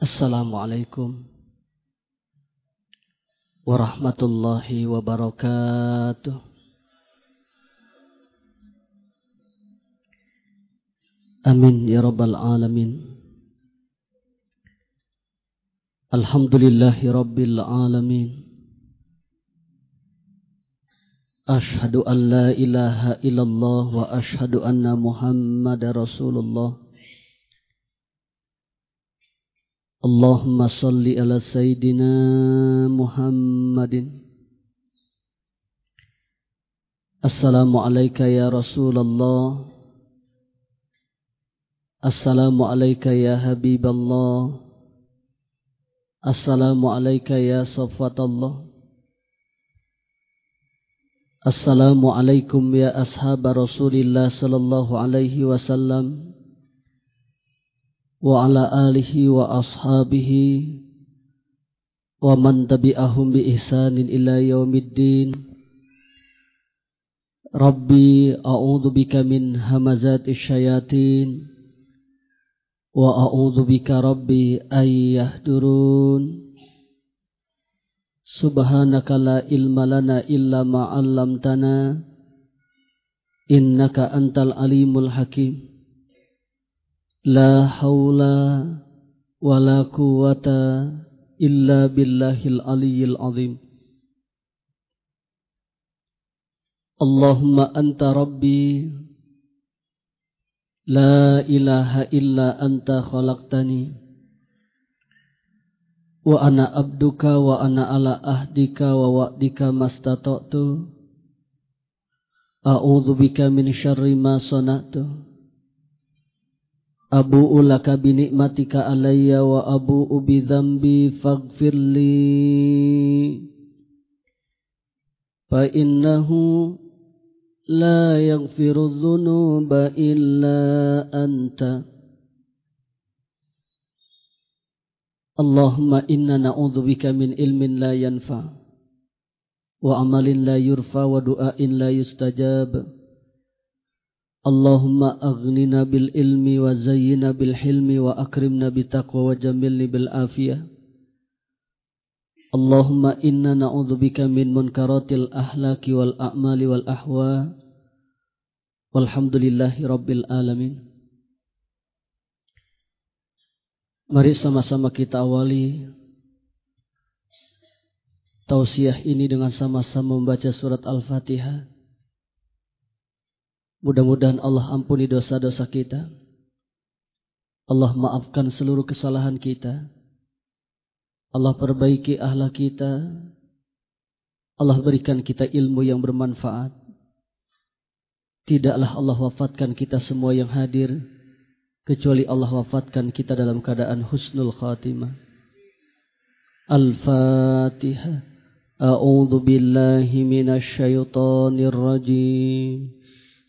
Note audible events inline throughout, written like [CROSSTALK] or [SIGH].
Assalamualaikum warahmatullahi wabarakatuh. Amin ya rabbal alamin. Alhamdulillahi rabbil alamin. Ashhadu an la ilaha illallah wa ashhadu anna Muhammadar Rasulullah. اللهم صل على سيدنا محمد السلام عليك يا رسول الله السلام عليك يا حبيب الله السلام عليك يا صفوة الله السلام عليكم يا أصحاب رسول الله صلى الله عليه وسلم وعلى آله وأصحابه ومن تبعهم بإحسان إلى يوم الدين. ربي أعوذ بك من همزات الشياطين وأعوذ بك ربي أن يهدرون سبحانك لا علم لنا إلا ما علمتنا إنك أنت العليم الحكيم. La haula la quwata illa billahil aliyyil azim. Allahumma anta rabbi La ilaha illa anta khalaqtani Wa ana abduka wa ana ala ahdika wa wa'dika mastata'tu A'udhu bika min binikmatika alayya wa abu'u bidhambi faghfirli fa innahu la yaghfiru dhunuba illa anta. Allahumma inna na'udzubika min ilmin la yanfa wa amalin la yurfa wa du'ain la yustajab اللهم أغننا بالعلم وزينا بالحلم وأكرمنا بالتقوى وجملنا بالعافية اللهم إنا نعوذ بك من منكرات الأحلاك والأعمال والأحوال والحمد لله رب العالمين Mari sama-sama kita awali tausiah ini dengan sama-sama membaca surat Al-Fatihah. Mudah-mudahan Allah ampuni dosa-dosa kita. Allah maafkan seluruh kesalahan kita. Allah perbaiki ahlak kita. Allah berikan kita ilmu yang bermanfaat. Tidaklah Allah wafatkan kita semua yang hadir. Kecuali Allah wafatkan kita dalam keadaan husnul khatimah. Al-Fatihah. A'udhu billahi minasyaitanir rajim.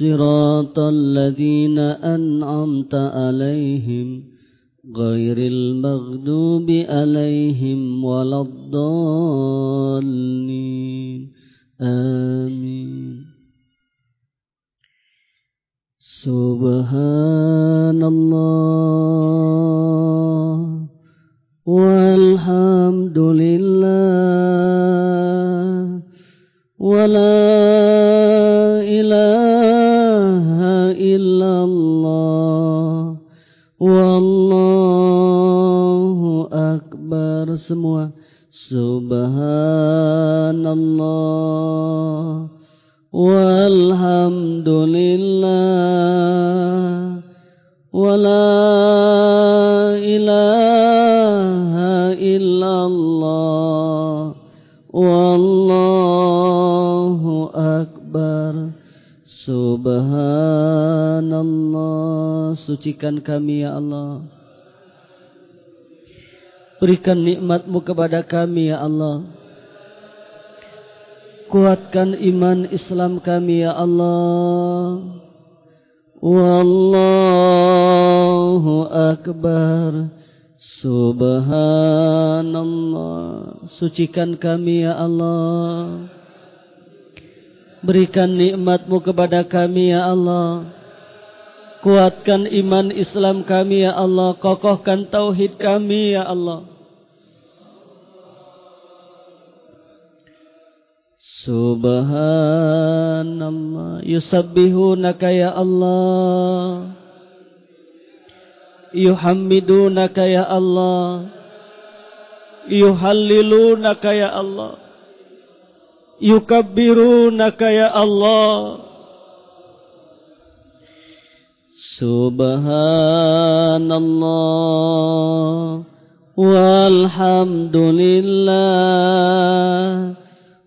صراط الذين أنعمت عليهم غير المغضوب عليهم ولا الضالين. آمين. سبحان الله والحمد لله ولا semua. Subhanallah. Walhamdulillah. Wala ilaha illallah. Wallahu Subhanallah Sucikan kami ya Allah Berikan nikmatmu kepada kami ya Allah. Kuatkan iman Islam kami ya Allah. Wallahu akbar. Subhanallah. Sucikan kami ya Allah. Berikan nikmatmu kepada kami ya Allah. Kuatkan iman Islam kami ya Allah. Kokohkan tauhid kami ya Allah. Subhanallah yusabbihunaka ya Allah Yuhammidunaka ya Allah Yuhallilunaka ya Allah yukabbirunaka ya Allah. Subhanallah. Walhamdulillah.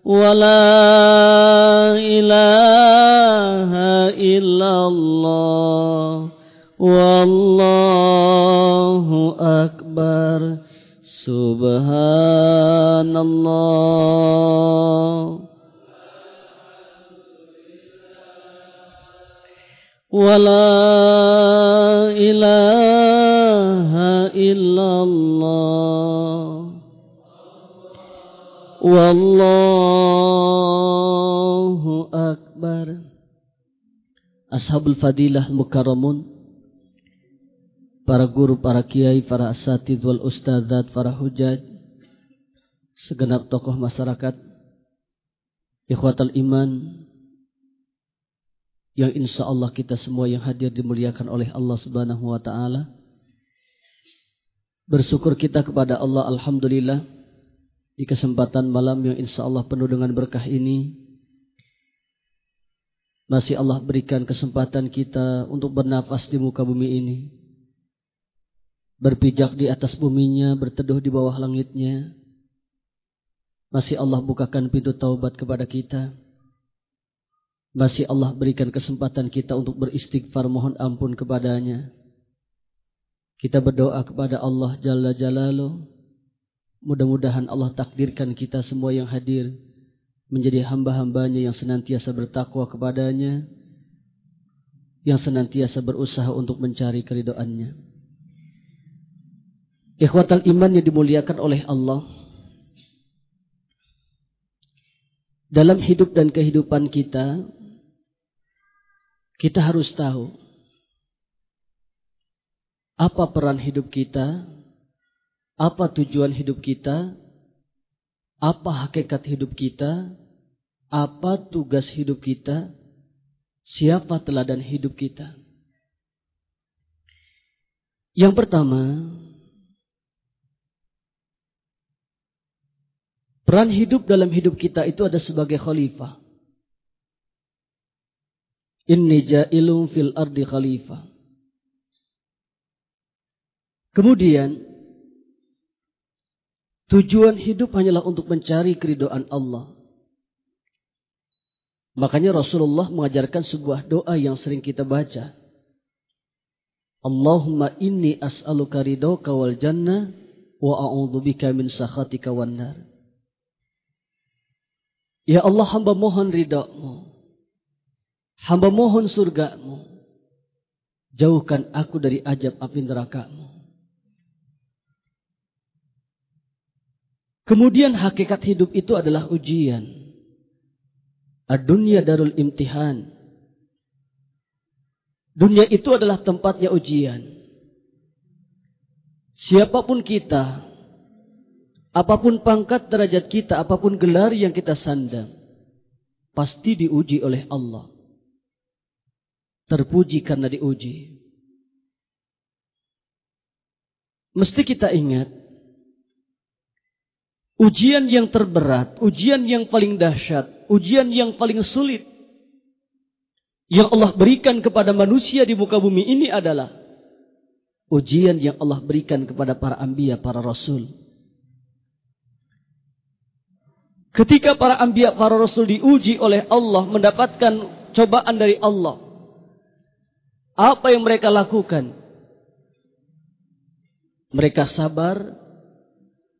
Wala ilaha illallah. Wallahu akbar. Subhanallah. ولا إله إلا الله Wallahu akbar. Ashabul fadilah mukarramun. Para guru, para kiai, para asatid wal ustadzat, para hujaj. Segenap tokoh masyarakat. Ikhwatal iman. yang insya Allah kita semua yang hadir dimuliakan oleh Allah subhanahu wa ta'ala. Bersyukur kita kepada Allah Alhamdulillah di kesempatan malam yang insya Allah penuh dengan berkah ini, masih Allah berikan kesempatan kita untuk bernafas di muka bumi ini. Berpijak di atas buminya, berteduh di bawah langitnya. Masih Allah bukakan pintu taubat kepada kita. Masih Allah berikan kesempatan kita untuk beristighfar mohon ampun kepadanya. Kita berdoa kepada Allah Jalla Jalaluh Mudah-mudahan Allah takdirkan kita semua yang hadir menjadi hamba-hambanya yang senantiasa bertakwa kepadanya, yang senantiasa berusaha untuk mencari keridoannya. Ikhwatal iman yang dimuliakan oleh Allah. Dalam hidup dan kehidupan kita, kita harus tahu apa peran hidup kita apa tujuan hidup kita, apa hakikat hidup kita, apa tugas hidup kita, siapa teladan hidup kita. Yang pertama, peran hidup dalam hidup kita itu ada sebagai khalifah. Inni ja'ilum fil ardi khalifah. Kemudian Tujuan hidup hanyalah untuk mencari keridoan Allah. Makanya Rasulullah mengajarkan sebuah doa yang sering kita baca. Allahumma inni as'aluka ridhoka wal jannah wa a'udzubika min sakhatika wan nar. Ya Allah hamba mohon ridhamu. Hamba mohon surgamu. Jauhkan aku dari ajab api nerakamu. Kemudian hakikat hidup itu adalah ujian. Dunia darul imtihan. Dunia itu adalah tempatnya ujian. Siapa pun kita, apa pun pangkat derajat kita, apa pun gelar yang kita sandang, pasti diuji oleh Allah. Terpuji karena diuji. Mesti kita ingat, Ujian yang terberat, ujian yang paling dahsyat, ujian yang paling sulit yang Allah berikan kepada manusia di muka bumi ini adalah ujian yang Allah berikan kepada para ambia, para rasul. Ketika para ambia, para rasul diuji oleh Allah mendapatkan cobaan dari Allah. Apa yang mereka lakukan? Mereka sabar,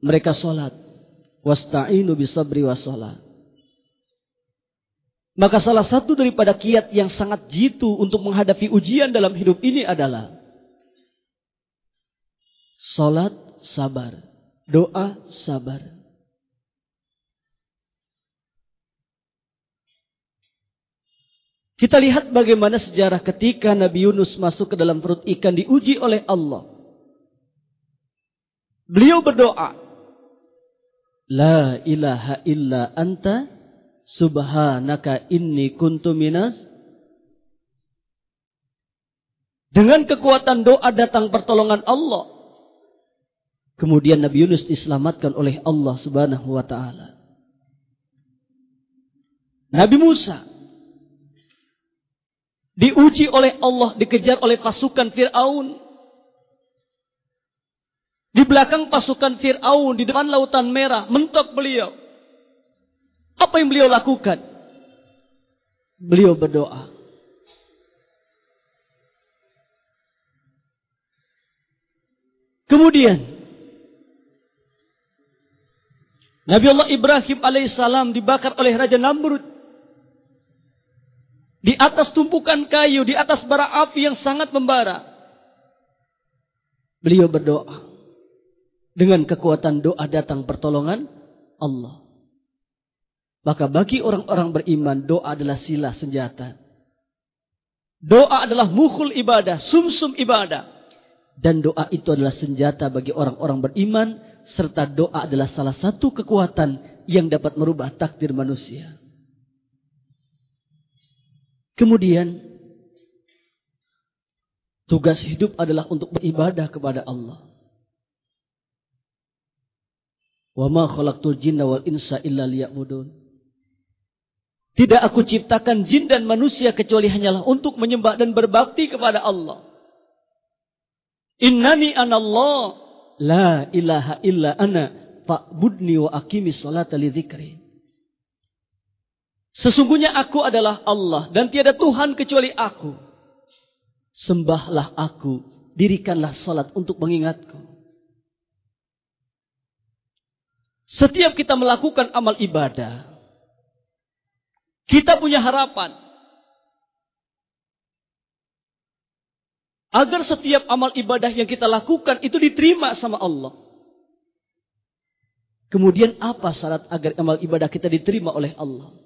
mereka sholat. Wasta'inu bisabri wassalah. Maka salah satu daripada kiat yang sangat jitu untuk menghadapi ujian dalam hidup ini adalah Salat sabar, doa sabar. Kita lihat bagaimana sejarah ketika Nabi Yunus masuk ke dalam perut ikan diuji oleh Allah. Beliau berdoa, La ilaha illa anta subhanaka inni kuntu minas dengan kekuatan doa datang pertolongan Allah. Kemudian Nabi Yunus diselamatkan oleh Allah Subhanahu wa taala. Nabi Musa diuji oleh Allah, dikejar oleh pasukan Firaun. Di belakang pasukan Firaun, di depan lautan merah, mentok beliau. Apa yang beliau lakukan? Beliau berdoa. Kemudian Nabi Allah Ibrahim alaihissalam dibakar oleh Raja Namrud. Di atas tumpukan kayu, di atas bara api yang sangat membara. Beliau berdoa. Dengan kekuatan doa datang pertolongan Allah. Maka bagi orang-orang beriman, doa adalah sila senjata. Doa adalah mukhul ibadah, sumsum -sum ibadah. Dan doa itu adalah senjata bagi orang-orang beriman. Serta doa adalah salah satu kekuatan yang dapat merubah takdir manusia. Kemudian tugas hidup adalah untuk beribadah kepada Allah. Wa ma khalaqtul jinna wal insa illa liya'budun. Tidak aku ciptakan jin dan manusia kecuali hanyalah untuk menyembah dan berbakti kepada Allah. Innani anallah la ilaha illa ana fa'budni wa aqimi salata li dzikri. Sesungguhnya aku adalah Allah dan tiada Tuhan kecuali aku. Sembahlah aku, dirikanlah salat untuk mengingatku. Setiap kita melakukan amal ibadah, kita punya harapan. Agar setiap amal ibadah yang kita lakukan itu diterima sama Allah. Kemudian apa syarat agar amal ibadah kita diterima oleh Allah?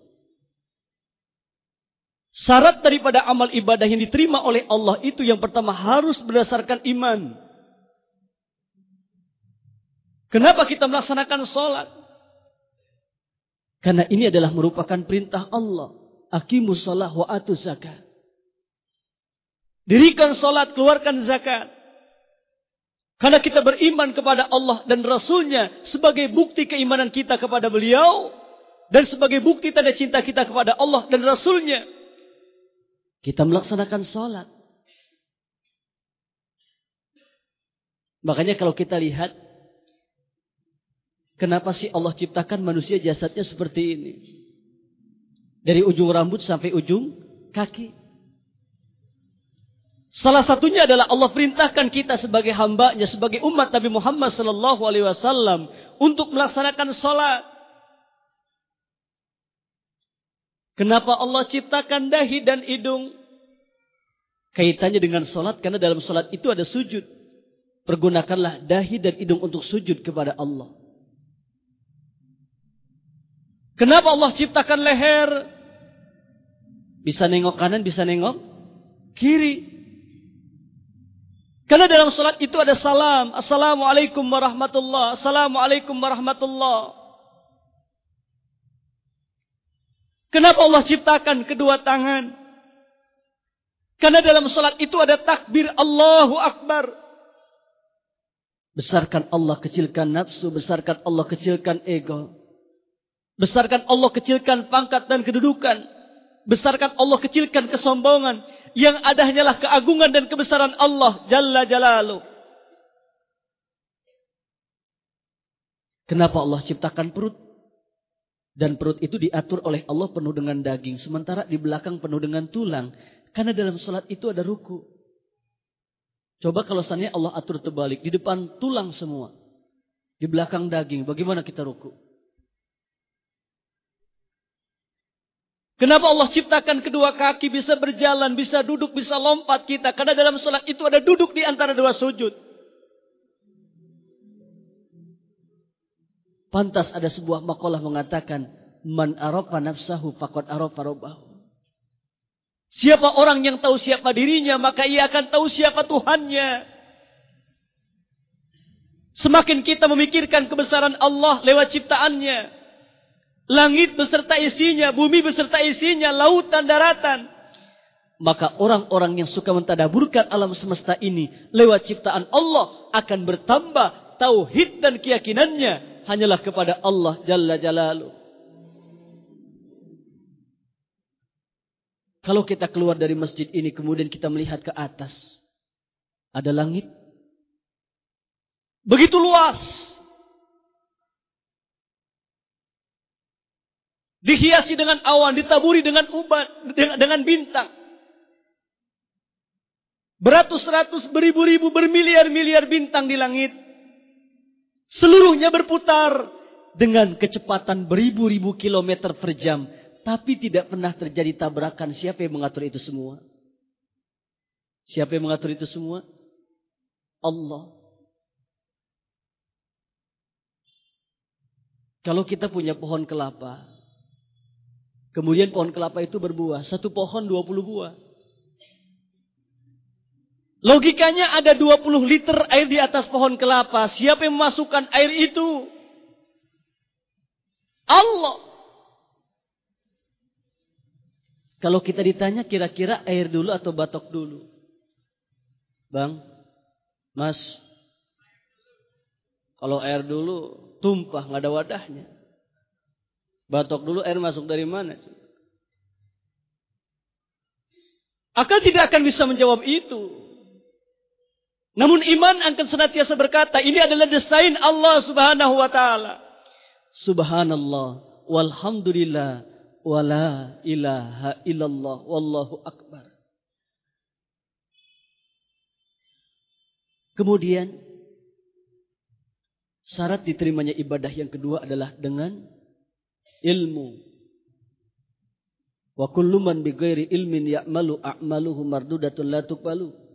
Syarat daripada amal ibadah yang diterima oleh Allah itu yang pertama harus berdasarkan iman. Kenapa kita melaksanakan sholat? Karena ini adalah merupakan perintah Allah. Akimus sholat wa atu zakat. Dirikan sholat, keluarkan zakat. Karena kita beriman kepada Allah dan Rasulnya sebagai bukti keimanan kita kepada beliau. Dan sebagai bukti tanda cinta kita kepada Allah dan Rasulnya. Kita melaksanakan sholat. Makanya kalau kita lihat. Kenapa sih Allah ciptakan manusia jasadnya seperti ini. Dari ujung rambut sampai ujung kaki. Salah satunya adalah Allah perintahkan kita sebagai hambanya, sebagai umat Nabi Muhammad Wasallam untuk melaksanakan sholat. Kenapa Allah ciptakan dahi dan hidung? Kaitannya dengan solat karena dalam solat itu ada sujud. Pergunakanlah dahi dan hidung untuk sujud kepada Allah. Kenapa Allah ciptakan leher? Bisa nengok kanan, bisa nengok kiri. Karena dalam solat itu ada salam. Assalamualaikum warahmatullah. Assalamualaikum warahmatullah. Kenapa Allah ciptakan kedua tangan? Karena dalam salat itu ada takbir Allahu Akbar. Besarkan Allah, kecilkan nafsu. Besarkan Allah, kecilkan ego. Besarkan Allah, kecilkan pangkat dan kedudukan. Besarkan Allah, kecilkan kesombongan. Yang ada hanyalah keagungan dan kebesaran Allah. Jalla Jalalu. Kenapa Allah ciptakan perut? Dan perut itu diatur oleh Allah penuh dengan daging. Sementara di belakang penuh dengan tulang. Karena dalam sholat itu ada ruku. Coba kalau seandainya Allah atur terbalik. Di depan tulang semua. Di belakang daging. Bagaimana kita ruku? Kenapa Allah ciptakan kedua kaki bisa berjalan, bisa duduk, bisa lompat kita? Karena dalam sholat itu ada duduk di antara dua sujud. Pantas ada sebuah makalah mengatakan, Man arafa nafsahu faqad arafa rabbahu. Siapa orang yang tahu siapa dirinya, maka ia akan tahu siapa Tuhannya. Semakin kita memikirkan kebesaran Allah lewat ciptaannya, Langit beserta isinya, bumi beserta isinya, lautan, daratan. Maka orang-orang yang suka mentadaburkan alam semesta ini lewat ciptaan Allah akan bertambah tauhid dan keyakinannya hanyalah kepada Allah Jalla Jalaluh. Kalau kita keluar dari masjid ini kemudian kita melihat ke atas. Ada langit. Begitu luas. Dihiasi dengan awan, ditaburi dengan ubat, dengan bintang. Beratus-ratus, beribu-ribu, bermiliar-miliar bintang di langit. Seluruhnya berputar dengan kecepatan beribu-ribu kilometer per jam. Tapi tidak pernah terjadi tabrakan. Siapa yang mengatur itu semua? Siapa yang mengatur itu semua? Allah. Kalau kita punya pohon kelapa, Kemudian pohon kelapa itu berbuah. Satu pohon 20 buah. Logikanya ada 20 liter air di atas pohon kelapa. Siapa yang memasukkan air itu? Allah. Kalau kita ditanya kira-kira air dulu atau batok dulu? Bang, Mas, kalau air dulu tumpah nggak ada wadahnya. Batok dulu air masuk dari mana? Akan tidak akan bisa menjawab itu. Namun iman akan senantiasa berkata, ini adalah desain Allah subhanahu wa ta'ala. Subhanallah, walhamdulillah, wala ilaha illallah, wallahu akbar. Kemudian, syarat diterimanya ibadah yang kedua adalah dengan ilmu. Wa kullu man bighairi ilmin ya'malu a'maluhu mardudatun la tuqbalu.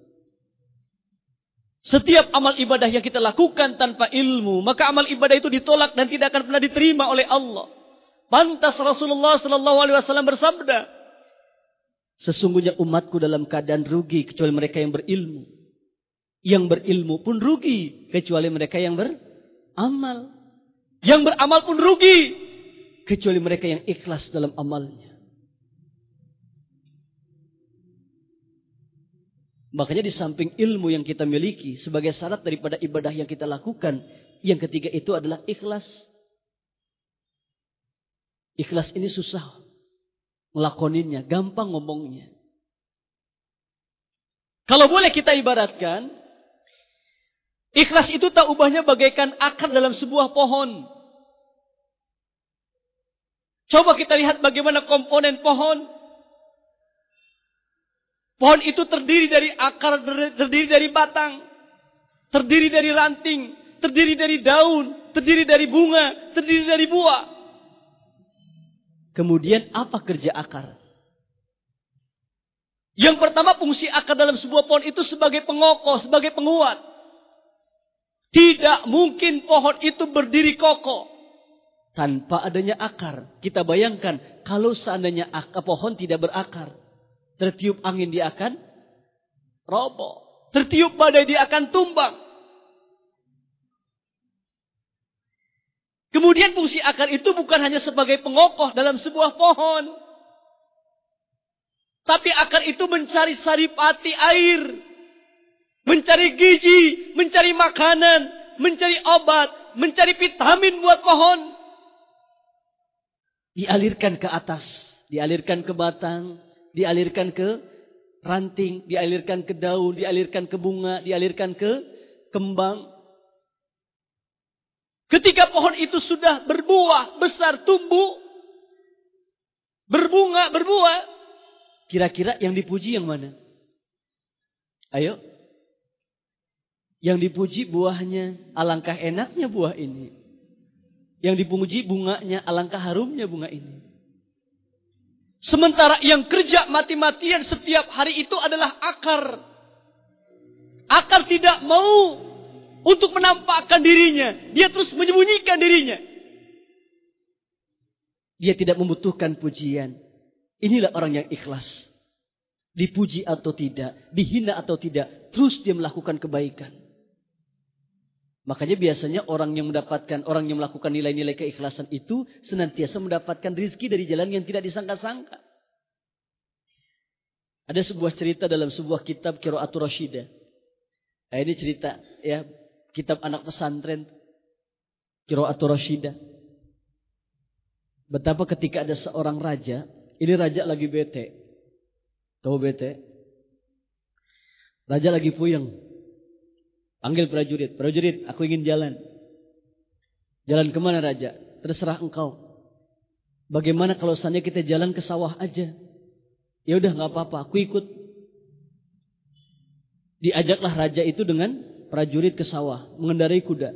Setiap amal ibadah yang kita lakukan tanpa ilmu, maka amal ibadah itu ditolak dan tidak akan pernah diterima oleh Allah. Pantas Rasulullah sallallahu alaihi wasallam bersabda, Sesungguhnya umatku dalam keadaan rugi kecuali mereka yang berilmu. Yang berilmu pun rugi kecuali mereka yang beramal. Yang beramal pun rugi kecuali mereka yang ikhlas dalam amalnya. Makanya di samping ilmu yang kita miliki sebagai syarat daripada ibadah yang kita lakukan, yang ketiga itu adalah ikhlas. Ikhlas ini susah ngelakoninnya, gampang ngomongnya. Kalau boleh kita ibaratkan, ikhlas itu tak ubahnya bagaikan akar dalam sebuah pohon. Coba kita lihat bagaimana komponen pohon. Pohon itu terdiri dari akar, terdiri dari batang, terdiri dari ranting, terdiri dari daun, terdiri dari bunga, terdiri dari buah. Kemudian apa kerja akar? Yang pertama fungsi akar dalam sebuah pohon itu sebagai pengokoh, sebagai penguat. Tidak mungkin pohon itu berdiri kokoh tanpa adanya akar. Kita bayangkan kalau seandainya akar, pohon tidak berakar. Tertiup angin dia akan roboh. Tertiup badai dia akan tumbang. Kemudian fungsi akar itu bukan hanya sebagai pengokoh dalam sebuah pohon. Tapi akar itu mencari saripati air. Mencari gizi, mencari makanan, mencari obat, mencari vitamin buat pohon dialirkan ke atas, dialirkan ke batang, dialirkan ke ranting, dialirkan ke daun, dialirkan ke bunga, dialirkan ke kembang. Ketika pohon itu sudah berbuah, besar, tumbuh, berbunga, berbuah, kira-kira yang dipuji yang mana? Ayo. Yang dipuji buahnya, alangkah enaknya buah ini. Yang dipuji bunganya, alangkah harumnya bunga ini. Sementara yang kerja mati-matian setiap hari itu adalah akar. Akar tidak mau untuk menampakkan dirinya. Dia terus menyembunyikan dirinya. Dia tidak membutuhkan pujian. Inilah orang yang ikhlas. Dipuji atau tidak, dihina atau tidak, terus dia melakukan kebaikan. Makanya biasanya orang yang mendapatkan, orang yang melakukan nilai-nilai keikhlasan itu senantiasa mendapatkan rizki dari jalan yang tidak disangka-sangka. Ada sebuah cerita dalam sebuah kitab Qiraatul Rashidah. Nah, ini cerita ya kitab anak pesantren Qiraatul Rashidah. Betapa ketika ada seorang raja, ini raja lagi bete. Tahu bete? Raja lagi puyeng. Panggil prajurit. Prajurit, aku ingin jalan. Jalan ke mana Raja? Terserah engkau. Bagaimana kalau seandainya kita jalan ke sawah aja? Ya udah nggak apa-apa, aku ikut. Diajaklah raja itu dengan prajurit ke sawah, mengendarai kuda.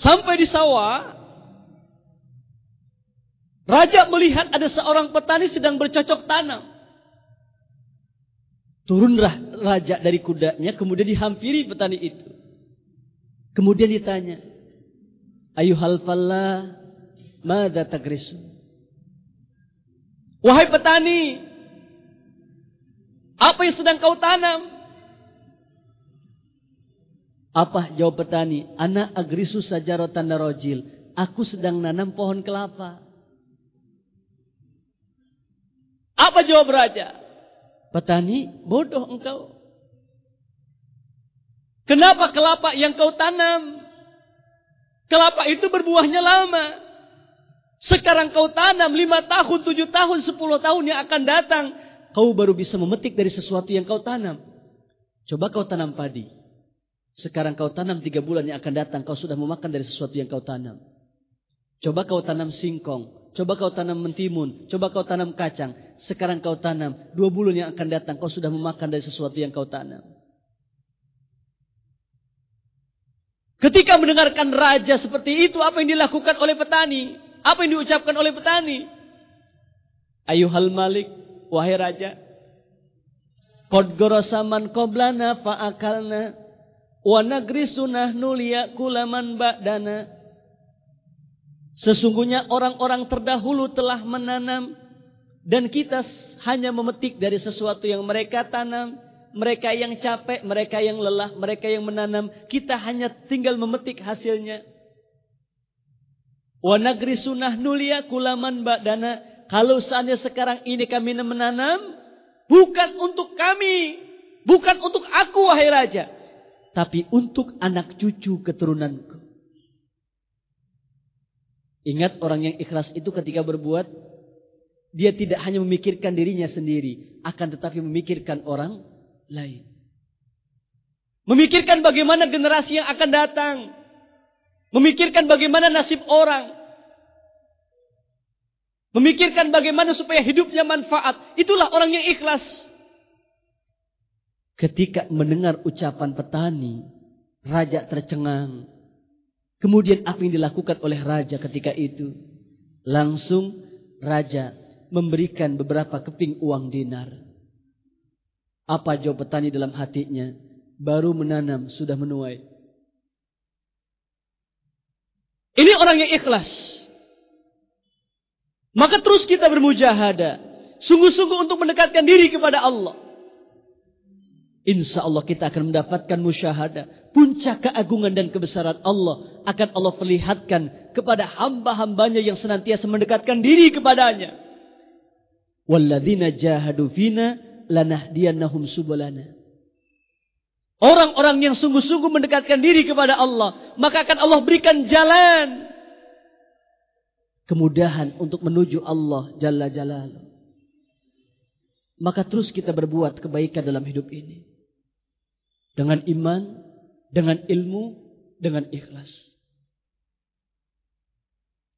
Sampai di sawah, raja melihat ada seorang petani sedang bercocok tanam. Turunlah raja dari kudanya, kemudian dihampiri petani itu. Kemudian ditanya, Ayuhal falla, mada tagrisu? Wahai petani, apa yang sedang kau tanam? Apa jawab petani? Anak agrisu sajarotan narojil. Aku sedang nanam pohon kelapa. Apa jawab raja? Petani, bodoh engkau. Kenapa kelapa yang kau tanam? Kelapa itu berbuahnya lama. Sekarang kau tanam lima tahun, tujuh tahun, sepuluh tahun yang akan datang. Kau baru bisa memetik dari sesuatu yang kau tanam. Coba kau tanam padi. Sekarang kau tanam tiga bulan yang akan datang. Kau sudah memakan dari sesuatu yang kau tanam. Coba kau tanam singkong. Coba kau tanam mentimun, coba kau tanam kacang. Sekarang kau tanam, dua bulan yang akan datang kau sudah memakan dari sesuatu yang kau tanam. Ketika mendengarkan raja seperti itu, apa yang dilakukan oleh petani? Apa yang diucapkan oleh petani? Ayuhal malik, wahai raja. Qad gorosaman qoblana fa'akalna. Wa nagri sunah nulia kulaman ba'dana. Sesungguhnya orang-orang terdahulu telah menanam dan kita hanya memetik dari sesuatu yang mereka tanam. Mereka yang capek, mereka yang lelah, mereka yang menanam. Kita hanya tinggal memetik hasilnya. Wa nagri sunah nulia kulaman ba'dana. Kalau seandainya sekarang ini kami menanam. Bukan untuk kami. Bukan untuk aku wahai raja. Tapi untuk anak cucu keturunanku. Ingat orang yang ikhlas itu ketika berbuat, dia tidak hanya memikirkan dirinya sendiri, akan tetapi memikirkan orang lain. Memikirkan bagaimana generasi yang akan datang. Memikirkan bagaimana nasib orang. Memikirkan bagaimana supaya hidupnya manfaat. Itulah orang yang ikhlas. Ketika mendengar ucapan petani, raja tercengang. Kemudian apa yang dilakukan oleh raja ketika itu? Langsung raja memberikan beberapa keping uang dinar. Apa jawab petani dalam hatinya? Baru menanam sudah menuai. Ini orang yang ikhlas. Maka terus kita bermujahadah. Sungguh-sungguh untuk mendekatkan diri kepada Allah. Insya Allah kita akan mendapatkan musyahadah. Puncak keagungan dan kebesaran Allah akan Allah perlihatkan kepada hamba-hambanya yang senantiasa mendekatkan diri kepadanya. Jahadu fina lanahdiyannahum subulana. Orang-orang yang sungguh-sungguh mendekatkan diri kepada Allah. Maka akan Allah berikan jalan. Kemudahan untuk menuju Allah Jalla Jalaluh. Maka terus kita berbuat kebaikan dalam hidup ini. Dengan iman, dengan ilmu, dengan ikhlas.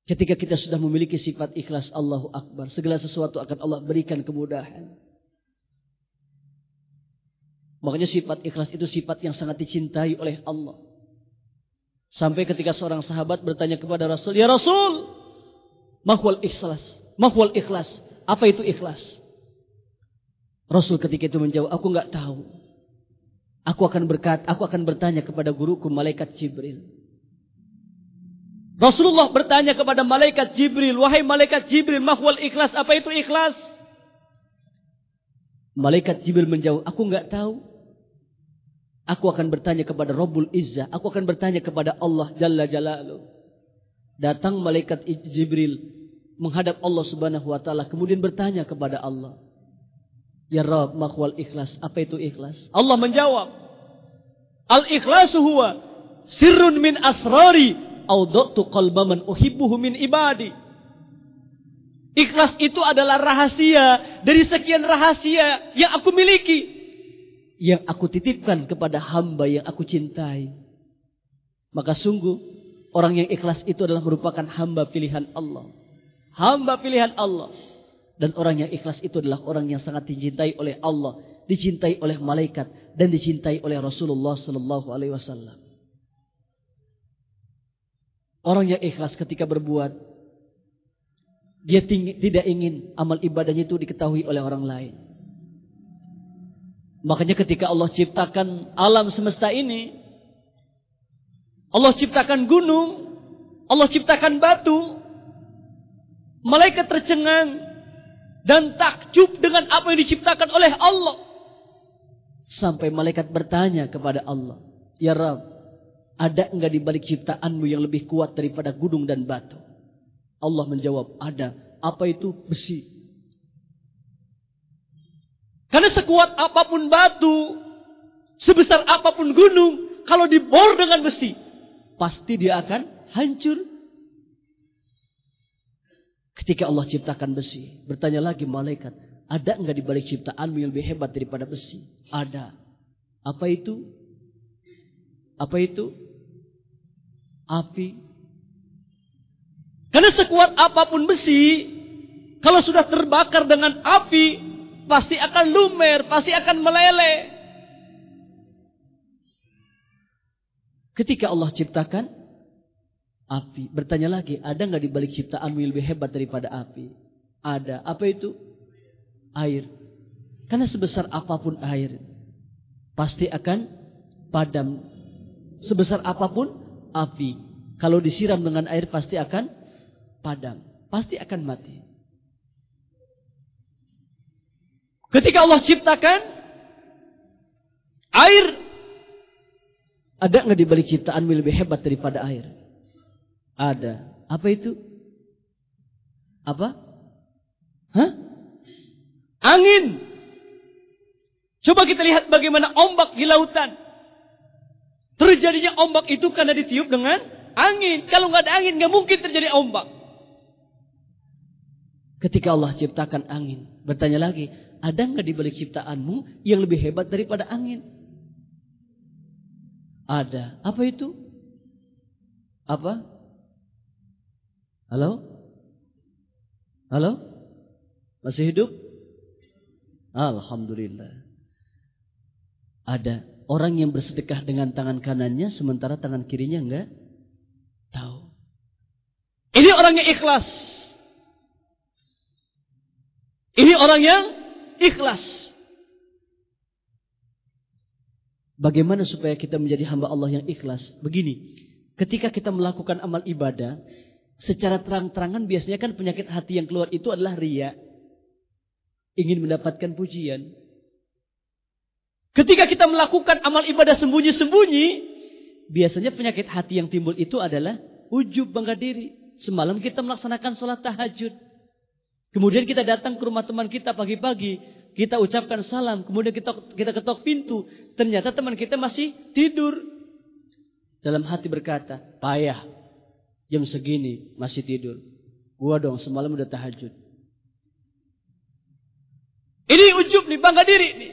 Ketika kita sudah memiliki sifat ikhlas Allahu Akbar. Segala sesuatu akan Allah berikan kemudahan. Makanya sifat ikhlas itu sifat yang sangat dicintai oleh Allah. Sampai ketika seorang sahabat bertanya kepada Rasul, Ya Rasul, mahwal ikhlas. Mahwal ikhlas. Apa itu ikhlas? Rasul ketika itu menjawab, aku nggak tahu. Aku akan berkata, aku akan bertanya kepada guruku malaikat Jibril. Rasulullah bertanya kepada malaikat Jibril, wahai malaikat Jibril, mahwal ikhlas, apa itu ikhlas? Malaikat Jibril menjawab, aku nggak tahu. Aku akan bertanya kepada Rabbul Izzah, aku akan bertanya kepada Allah Jalla Jalaluh. Datang malaikat Jibril menghadap Allah Subhanahu wa taala kemudian bertanya kepada Allah. Ya Rabb, mahwal ikhlas, apa itu ikhlas? Allah menjawab, Al-ikhlasu huwa sirrun min asrari audatu qalba man uhibbuhu min ibadi. Ikhlas itu adalah rahasia dari sekian rahasia yang aku miliki. Yang aku titipkan kepada hamba yang aku cintai. Maka sungguh orang yang ikhlas itu adalah merupakan hamba pilihan Allah. Hamba pilihan Allah. Dan orang yang ikhlas itu adalah orang yang sangat dicintai oleh Allah, dicintai oleh malaikat dan dicintai oleh Rasulullah sallallahu alaihi wasallam. Orang yang ikhlas ketika berbuat, dia tidak ingin amal ibadahnya itu diketahui oleh orang lain. Makanya ketika Allah ciptakan alam semesta ini, Allah ciptakan gunung, Allah ciptakan batu, malaikat tercengang dan takjub dengan apa yang diciptakan oleh Allah. Sampai malaikat bertanya kepada Allah, Ya Rabb, ada enggak di balik ciptaanmu yang lebih kuat daripada gunung dan batu? Allah menjawab, ada. Apa itu? Besi. Karena sekuat apa pun batu, sebesar apa pun gunung, kalau dibor dengan besi, pasti dia akan hancur. Ketika Allah ciptakan besi, bertanya lagi malaikat, ada enggak di balik ciptaanmu yang lebih hebat daripada besi? Ada. Apa itu? Apa itu? api. Karena sekuat apa pun besi, kalau sudah terbakar dengan api, pasti akan lumer, pasti akan meleleh. Ketika Allah ciptakan api, bertanya lagi, ada nggak di balik ciptaanmu lebih hebat daripada api? Ada. Apa itu? Air. Karena sebesar apa pun air, pasti akan padam. Sebesar apa pun api. Kalau disiram dengan air pasti akan padam. Pasti akan mati. Ketika Allah ciptakan air. Ada nggak di balik ciptaan lebih hebat daripada air? Ada. Apa itu? Apa? Hah? Angin. Coba kita lihat bagaimana ombak di lautan. Terjadinya ombak itu karena ditiup dengan angin. Kalau nggak ada angin, nggak mungkin terjadi ombak. Ketika Allah ciptakan angin, bertanya lagi, ada nggak di balik ciptaanmu yang lebih hebat daripada angin? Ada. Apa itu? Apa? Halo? Halo? Masih hidup? Alhamdulillah. Ada Orang yang bersedekah dengan tangan kanannya sementara tangan kirinya enggak tahu. Ini orang yang ikhlas. Ini orang yang ikhlas. Bagaimana supaya kita menjadi hamba Allah yang ikhlas? Begini, ketika kita melakukan amal ibadah, secara terang-terangan biasanya kan penyakit hati yang keluar itu adalah ria. Ingin mendapatkan pujian. Ketika kita melakukan amal ibadah sembunyi-sembunyi, biasanya penyakit hati yang timbul itu adalah ujub bangga diri. Semalam kita melaksanakan sholat tahajud. Kemudian kita datang ke rumah teman kita pagi-pagi. Kita ucapkan salam. Kemudian kita, kita ketok pintu. Ternyata teman kita masih tidur. Dalam hati berkata, payah. Jam segini masih tidur. Gua dong semalam udah tahajud. Ini ujub nih, bangga diri nih.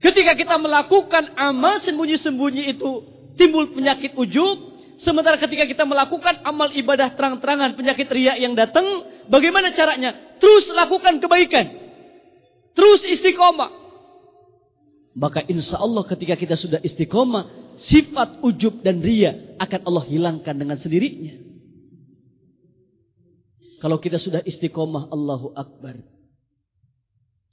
Ketika kita melakukan amal sembunyi-sembunyi itu timbul penyakit ujub. Sementara ketika kita melakukan amal ibadah terang-terangan penyakit riak yang datang. Bagaimana caranya? Terus lakukan kebaikan. Terus istiqomah. Maka insya Allah ketika kita sudah istiqomah. Sifat ujub dan ria akan Allah hilangkan dengan sendirinya. Kalau kita sudah istiqomah, Allahu Akbar.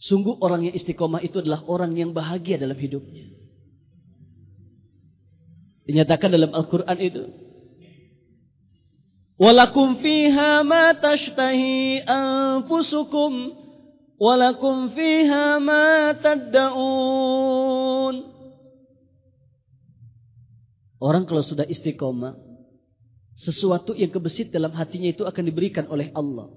Sungguh orang yang istiqomah itu adalah orang yang bahagia dalam hidupnya. Dinyatakan dalam Al-Quran itu. Walakum fiha ma tashtahi anfusukum. Walakum fiha ma tadda'un. Orang kalau sudah istiqomah. Sesuatu yang kebesit dalam hatinya itu akan diberikan oleh Allah.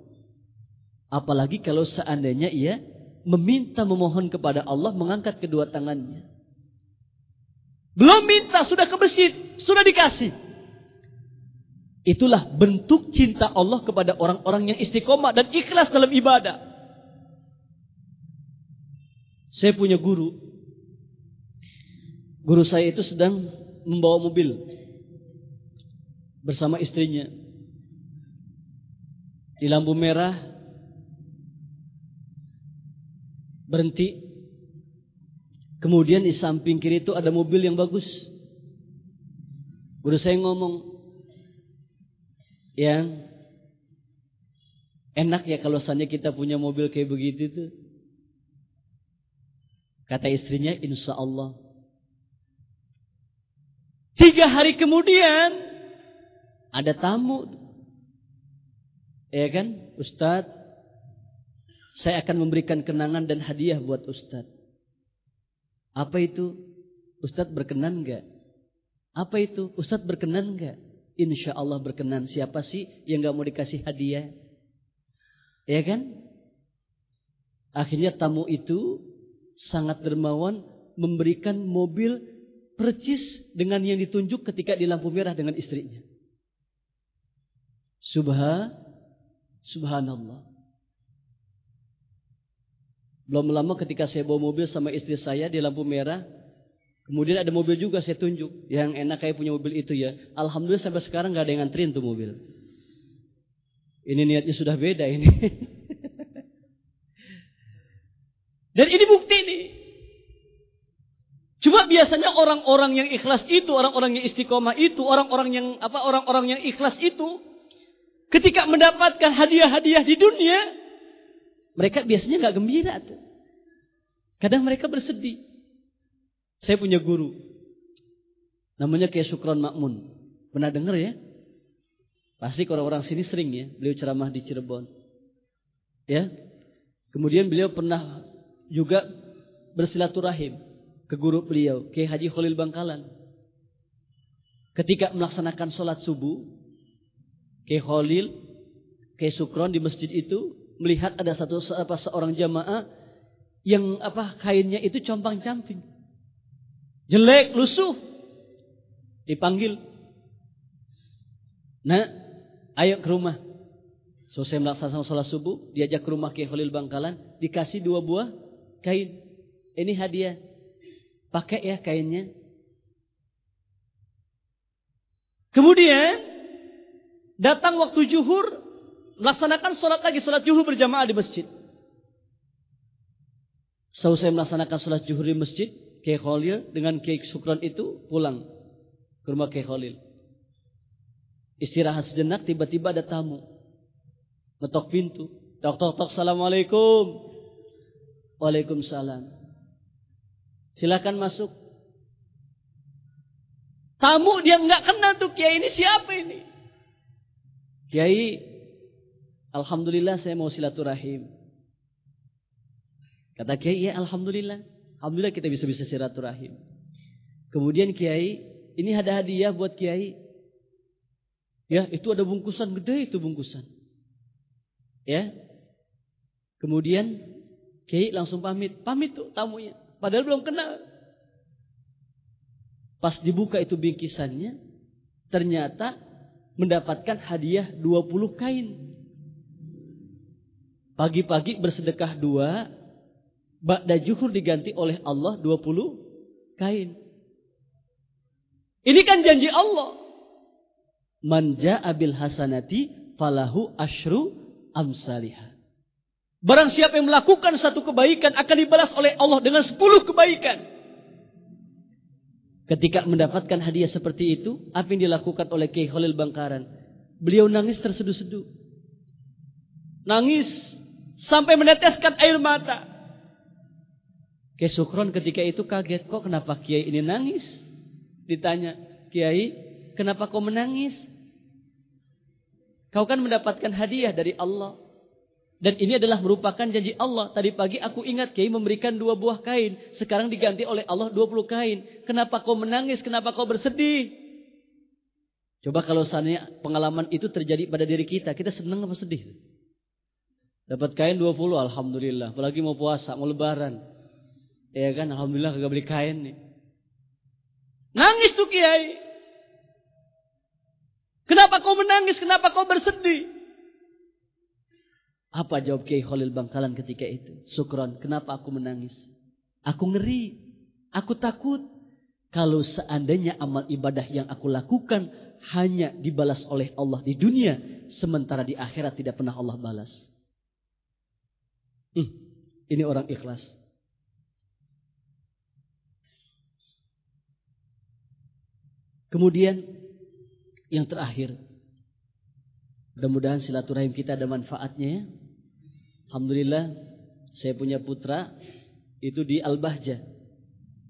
Apalagi kalau seandainya ia meminta memohon kepada Allah mengangkat kedua tangannya. Belum minta sudah kebesit, sudah dikasih. Itulah bentuk cinta Allah kepada orang-orang yang istiqomah dan ikhlas dalam ibadah. Saya punya guru. Guru saya itu sedang membawa mobil bersama istrinya. Di lampu merah berhenti. Kemudian di samping kiri itu ada mobil yang bagus. Guru saya ngomong, yang enak ya kalau seandainya kita punya mobil kayak begitu tuh. Kata istrinya, insya Allah. Tiga hari kemudian, ada tamu. Ya kan? Ustadz, saya akan memberikan kenangan dan hadiah buat Ustadz. Apa itu? Ustadz berkenan enggak? Apa itu? Ustadz berkenan enggak? Insya Allah berkenan. Siapa sih yang enggak mau dikasih hadiah? Ya kan? Akhirnya tamu itu sangat dermawan memberikan mobil percis dengan yang ditunjuk ketika di lampu merah dengan istrinya. Subha, subhanallah. Belum lama ketika saya bawa mobil sama istri saya di lampu merah. Kemudian ada mobil juga saya tunjuk. Yang enak kayak punya mobil itu ya. Alhamdulillah sampai sekarang gak ada yang nganterin tuh mobil. Ini niatnya sudah beda ini. [LAUGHS] Dan ini bukti ini. Cuma biasanya orang-orang yang ikhlas itu, orang-orang yang istiqomah itu, orang-orang yang apa orang-orang yang ikhlas itu Ketika mendapatkan hadiah-hadiah di dunia, mereka biasanya nggak gembira tuh. Kadang mereka bersedih. Saya punya guru, namanya Kiai Sukron Makmun. Pernah dengar ya? Pasti orang-orang sini sering ya, beliau ceramah di Cirebon. Ya. Kemudian beliau pernah juga bersilaturahim ke guru beliau, Kiai Haji Khalil Bangkalan. Ketika melaksanakan sholat subuh, Ke Khalil, ke Sukron di masjid itu melihat ada satu apa seorang jamaah yang apa kainnya itu compang-camping. Jelek, lusuh. Dipanggil. Nah, ayo ke rumah. Selesai melaksanakan sholat subuh, diajak ke rumah ke Khalil Bangkalan, dikasih dua buah kain. Ini hadiah. Pakai ya kainnya. Kemudian Datang waktu juhur, melaksanakan sholat lagi, sholat juhur berjamaah di masjid. Selesai melaksanakan sholat juhur di masjid, Kiai Khalil dengan Kiai Sukron itu pulang ke rumah Kiai Khalil. Istirahat sejenak, tiba-tiba ada tamu. Ngetok pintu. Tok, tok, tok, Assalamualaikum. Waalaikumsalam. Silakan masuk. Tamu dia nggak kenal tuh Kiai ini siapa ini? Kiai, Alhamdulillah saya mau silaturahim. Kata Kiai, ya Alhamdulillah. Alhamdulillah kita bisa-bisa silaturahim. Kemudian Kiai, ini ada hadiah buat Kiai. Ya, itu ada bungkusan gede itu bungkusan. Ya. Kemudian Kiai langsung pamit. Pamit tuh tamunya. Padahal belum kenal. Pas dibuka itu bingkisannya, ternyata mendapatkan hadiah 20 kain. Pagi-pagi bersedekah dua, Ba'da juhur diganti oleh Allah 20 kain. Ini kan janji Allah. Manja abil hasanati falahu ashru amsalihah. Barang siapa yang melakukan satu kebaikan akan dibalas oleh Allah dengan sepuluh kebaikan. Ketika mendapatkan hadiah seperti itu, apa yang dilakukan oleh Kiai Khalil Bangkaran? Beliau nangis terseduh-seduh. Nangis sampai meneteskan air mata. Kesukron ketika itu kaget, kok kenapa Kiai ini nangis? Ditanya, Kiai, kenapa kau menangis? Kau kan mendapatkan hadiah dari Allah. Dan ini adalah merupakan janji Allah. Tadi pagi aku ingat Kiai memberikan dua buah kain. Sekarang diganti oleh Allah dua puluh kain. Kenapa kau menangis? Kenapa kau bersedih? Coba kalau seandainya pengalaman itu terjadi pada diri kita. Kita senang apa sedih? Dapat kain dua puluh, Alhamdulillah. Apalagi mau puasa, mau lebaran. Ya kan, Alhamdulillah kagak beli kain nih. Nangis tuh Kiai. Kenapa kau menangis? Kenapa kau bersedih? Apa jawab Kiai Khalil Bangkalan ketika itu? Sukron, kenapa aku menangis? Aku ngeri, aku takut. Kalau seandainya amal ibadah yang aku lakukan hanya dibalas oleh Allah di dunia, sementara di akhirat tidak pernah Allah balas. Hmm, ini orang ikhlas. Kemudian yang terakhir, mudah-mudahan silaturahim kita ada manfaatnya ya. Alhamdulillah saya punya putra itu di Al-Bahja.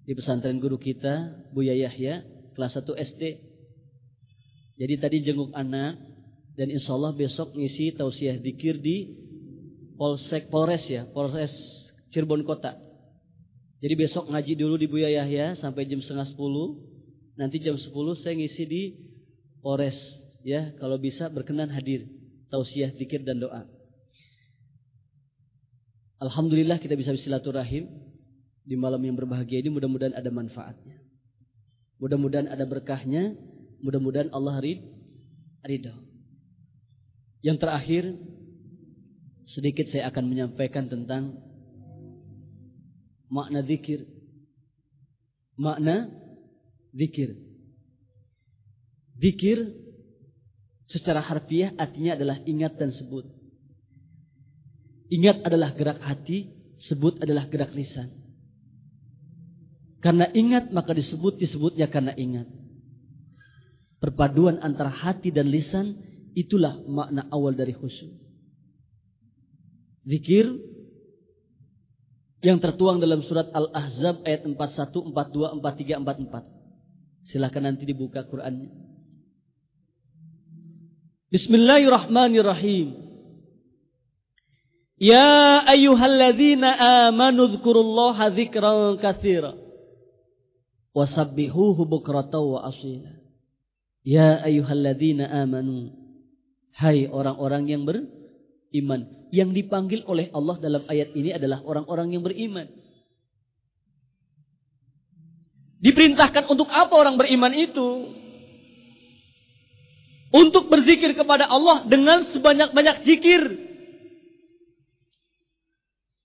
Di pesantren guru kita, Buya Yahya, kelas 1 SD. Jadi tadi jenguk anak dan insya Allah besok ngisi tausiah dikir di Polsek Polres ya, Polres Cirebon Kota. Jadi besok ngaji dulu di Buya Yahya sampai jam setengah sepuluh. Nanti jam sepuluh saya ngisi di Polres ya, kalau bisa berkenan hadir tausiah dikir dan doa. Alhamdulillah kita bisa bersilaturahim di malam yang berbahagia ini mudah-mudahan ada manfaatnya. Mudah-mudahan ada berkahnya, mudah-mudahan Allah ridho. Yang terakhir sedikit saya akan menyampaikan tentang makna zikir. Makna zikir. Zikir secara harfiah artinya adalah ingat dan sebut. Ingat adalah gerak hati, sebut adalah gerak lisan. Karena ingat maka disebut disebutnya karena ingat. Perpaduan antara hati dan lisan itulah makna awal dari khusyuk. Zikir yang tertuang dalam surat Al-Ahzab ayat 41, 42, 43, 44. Silahkan nanti dibuka Qur'annya. Bismillahirrahmanirrahim. Ya ayyuhalladzina amanu dzkurullaha dzikran katsira wasabbihuhu bukratan wa asila. Ya ayyuhalladzina amanu hai orang-orang yang beriman yang dipanggil oleh Allah dalam ayat ini adalah orang-orang yang beriman. Diperintahkan untuk apa orang beriman itu? Untuk berzikir kepada Allah dengan sebanyak-banyak zikir.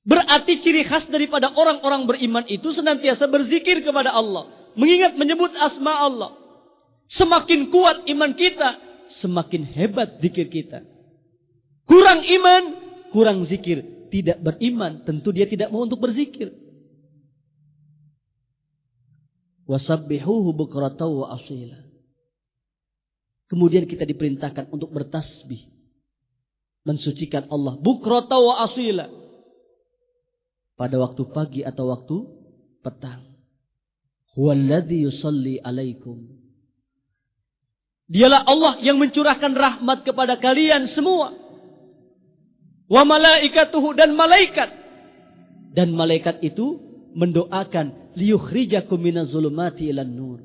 Berarti ciri khas daripada orang-orang beriman itu senantiasa berzikir kepada Allah. Mengingat menyebut asma Allah. Semakin kuat iman kita, semakin hebat zikir kita. Kurang iman, kurang zikir. Tidak beriman, tentu dia tidak mau untuk berzikir. Kemudian kita diperintahkan untuk bertasbih. Mensucikan Allah. Bukrata wa asila pada waktu pagi atau waktu petang. Huwallazi yusalli alaikum. Dialah Allah yang mencurahkan rahmat kepada kalian semua. Wa malaikatuhu dan malaikat. Dan malaikat itu mendoakan liyukhrijakum minaz-zulumati ilan nur.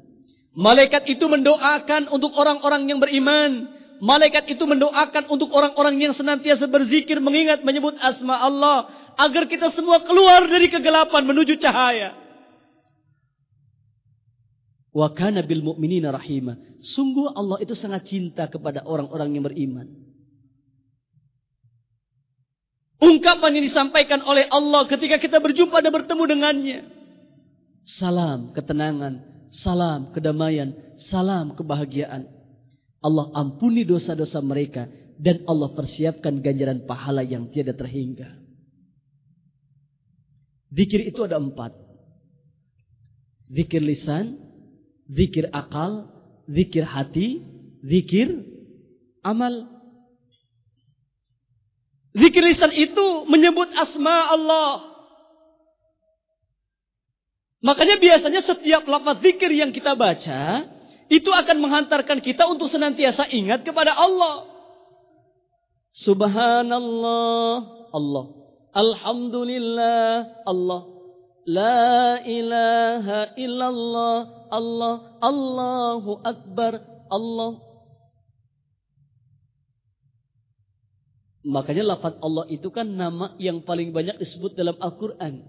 Malaikat itu mendoakan untuk orang-orang yang beriman. Malaikat itu mendoakan untuk orang-orang yang senantiasa berzikir mengingat menyebut asma Allah agar kita semua keluar dari kegelapan menuju cahaya. Wa kana bil mu'minina rahimah. Sungguh Allah itu sangat cinta kepada orang-orang yang beriman. Ungkapan yang disampaikan oleh Allah ketika kita berjumpa dan bertemu dengannya. Salam ketenangan, salam kedamaian, salam kebahagiaan. Allah ampuni dosa-dosa mereka dan Allah persiapkan ganjaran pahala yang tiada terhingga. Zikir itu ada empat. Zikir lisan, zikir akal, zikir hati, zikir amal. Zikir lisan itu menyebut asma Allah. Makanya biasanya setiap lafaz zikir yang kita baca, itu akan menghantarkan kita untuk senantiasa ingat kepada Allah. Subhanallah, Allah. Alhamdulillah, Allah. La ilaha illallah, Allah. Allahu Akbar, Allah. Makanya lafaz Allah itu kan nama yang paling banyak disebut dalam Al-Quran.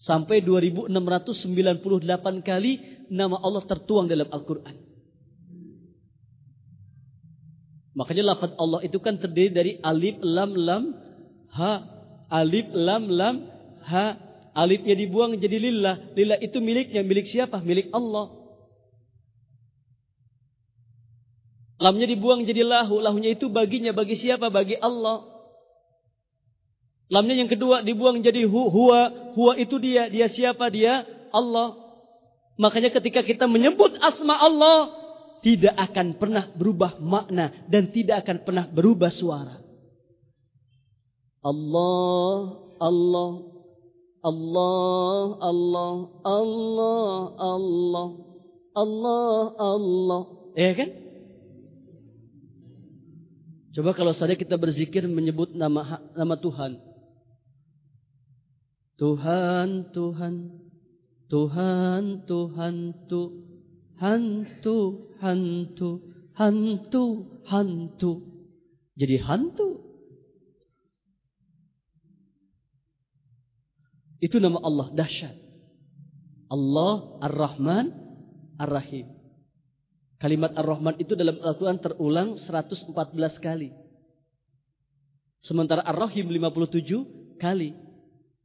Sampai 2698 kali nama Allah tertuang dalam Al-Quran. Makanya lafaz Allah itu kan terdiri dari alif, lam, lam, ha. Alif, lam, lam, ha. Alifnya dibuang jadi lillah. Lillah itu miliknya. Milik siapa? Milik Allah. Lamnya dibuang jadi lahu. Lahunya itu baginya. Bagi siapa? Bagi Allah. Lamnya yang kedua dibuang jadi hu, huwa. Huwa itu dia. Dia siapa? Dia Allah. Makanya ketika kita menyebut asma Allah. Tidak akan pernah berubah makna. Dan tidak akan pernah berubah suara. Allah. Allah. Allah. Allah. Allah. Allah. Allah. Allah. Ya kan? Coba kalau saja kita berzikir menyebut nama nama Tuhan. Tuhan, Tuhan, Tuhan, Tuhan, Tuhan, Tuhan, hantu, hantu. Jadi hantu. Itu nama Allah dahsyat. Allah Ar-Rahman Ar-Rahim. Kalimat Ar-Rahman itu dalam Al-Quran terulang 114 kali. Sementara Ar-Rahim 57 kali.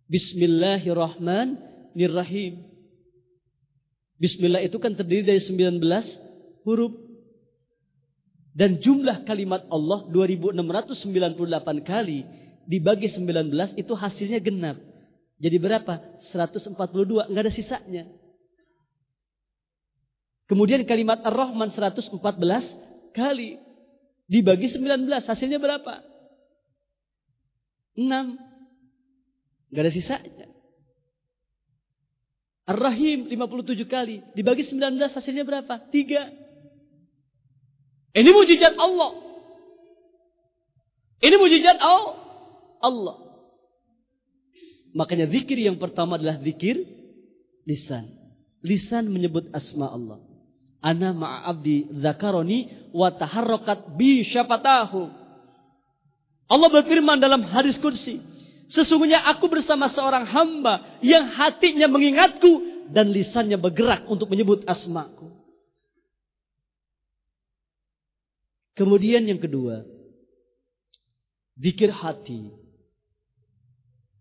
Bismillahirrahmanirrahim. Bismillah itu kan terdiri dari 19 huruf. Dan jumlah kalimat Allah 2698 kali dibagi 19 itu hasilnya genap. Jadi berapa? 142, enggak ada sisanya. Kemudian kalimat Ar-Rahman 114 kali dibagi 19, hasilnya berapa? 6. Gak ada sisanya. Ar-Rahim 57 kali. Dibagi 19 hasilnya berapa? 3. Ini mujizat Allah. Ini mujizat Allah. Makanya zikir yang pertama adalah zikir lisan. Lisan menyebut asma Allah. Ana ma'abdi zakaroni wa taharrokat bi syafatahu. Allah berfirman dalam hadis kursi. Sesungguhnya aku bersama seorang hamba yang hatinya mengingatku dan lisannya bergerak untuk menyebut asmaku. Kemudian yang kedua, zikir hati.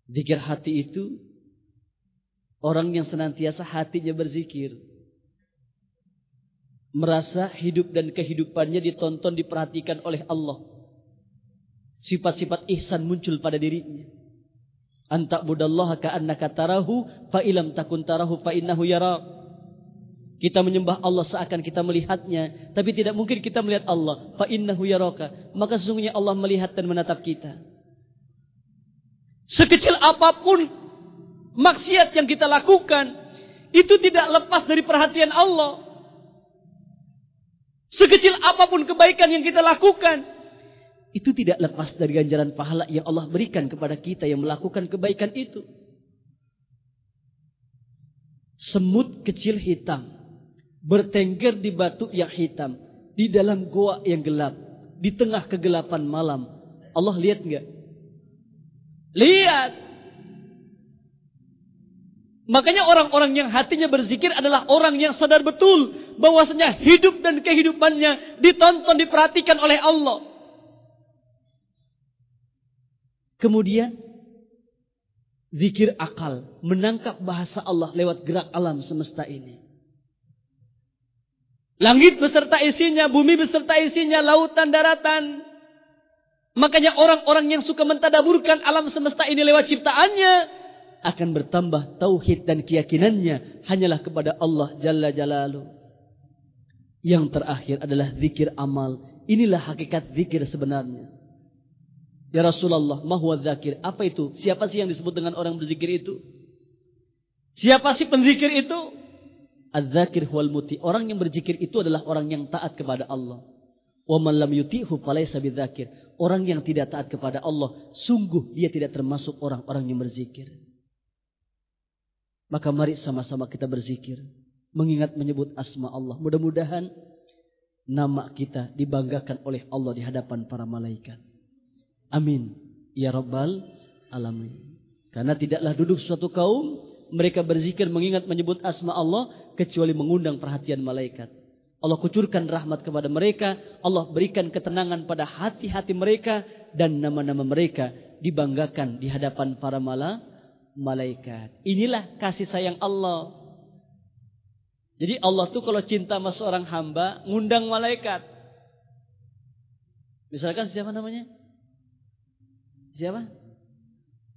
Zikir hati itu orang yang senantiasa hatinya berzikir. Merasa hidup dan kehidupannya ditonton, diperhatikan oleh Allah. Sifat-sifat ihsan muncul pada dirinya. Antak budallaha ka'annaka tarahu fa ilam takun tarahu fa innahu yara. Kita menyembah Allah seakan kita melihatnya, tapi tidak mungkin kita melihat Allah. Fa innahu yaraka. Maka sesungguhnya Allah melihat dan menatap kita. Sekecil apa pun maksiat yang kita lakukan, itu tidak lepas dari perhatian Allah. Sekecil apa pun kebaikan yang kita lakukan, itu tidak lepas dari ganjaran pahala yang Allah berikan kepada kita yang melakukan kebaikan itu. Semut kecil hitam bertengger di batu yang hitam di dalam goa yang gelap di tengah kegelapan malam. Allah lihat enggak? Lihat. Makanya orang-orang yang hatinya berzikir adalah orang yang sadar betul bahwasanya hidup dan kehidupannya ditonton diperhatikan oleh Allah. Kemudian zikir akal, menangkap bahasa Allah lewat gerak alam semesta ini. Langit beserta isinya, bumi beserta isinya, lautan, daratan. Makanya orang-orang yang suka mentadaburkan alam semesta ini lewat ciptaannya akan bertambah tauhid dan keyakinannya hanyalah kepada Allah Jalla Jalalu. Yang terakhir adalah zikir amal. Inilah hakikat zikir sebenarnya. Ya Rasulullah, mahwa dzakir? Apa itu? Siapa sih yang disebut dengan orang berzikir itu? Siapa sih penzikir itu? Az-zakir huwal muti. Orang yang berzikir itu adalah orang yang taat kepada Allah. Wa man lam yuti'hu falaysa bidzakir. Orang yang tidak taat kepada Allah, sungguh dia tidak termasuk orang-orang yang berzikir. Maka mari sama-sama kita berzikir. Mengingat menyebut asma Allah. Mudah-mudahan nama kita dibanggakan oleh Allah di hadapan para malaikat. Amin. Ya Rabbal Alamin. Karena tidaklah duduk suatu kaum mereka berzikir mengingat menyebut asma Allah kecuali mengundang perhatian malaikat. Allah kucurkan rahmat kepada mereka. Allah berikan ketenangan pada hati-hati mereka. Dan nama-nama mereka dibanggakan di hadapan para mala, malaikat. Inilah kasih sayang Allah. Jadi Allah tuh kalau cinta sama seorang hamba, ngundang malaikat. Misalkan siapa namanya? Siapa?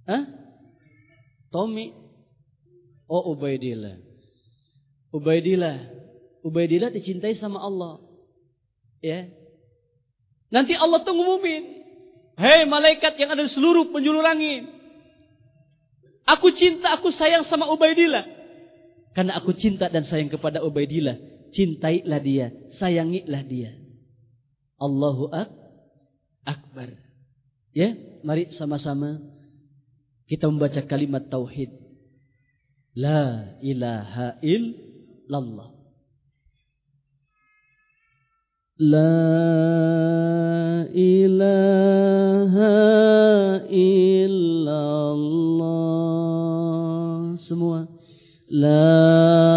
Hah? Tommy. Oh Ubaidillah. Ubaidillah Ubaidillah dicintai sama Allah. Ya. Nanti Allah tuh ngumumin. Hei malaikat yang ada di seluruh penjuru langit. Aku cinta, aku sayang sama Ubaidillah. Karena aku cinta dan sayang kepada Ubaidillah. Cintailah dia, sayangilah dia. Allahu Akbar. Ya, mari sama-sama kita membaca kalimat tauhid. La ilaha illallah. لا إله إلا الله. semua لا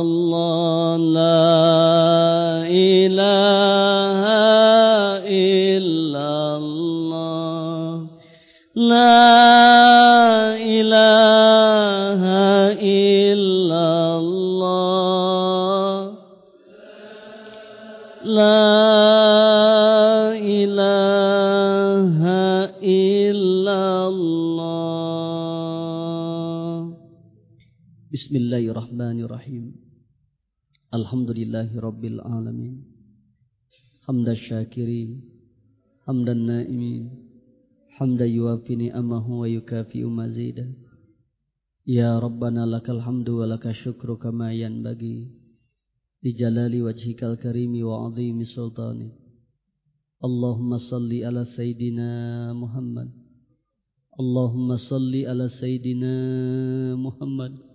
الله لا إله إلا الله. لا إله إلا الله. لا إله إلا الله. بسم الله الرحمن الرحيم. الحمد لله رب العالمين حمد الشاكرين حمد النائمين حمد يوافي نعمه ويكافئ مزيدا يا ربنا لك الحمد ولك الشكر كما ينبغي لجلال وجهك الكريم وعظيم سلطانك اللهم صل على سيدنا محمد اللهم صل على سيدنا محمد.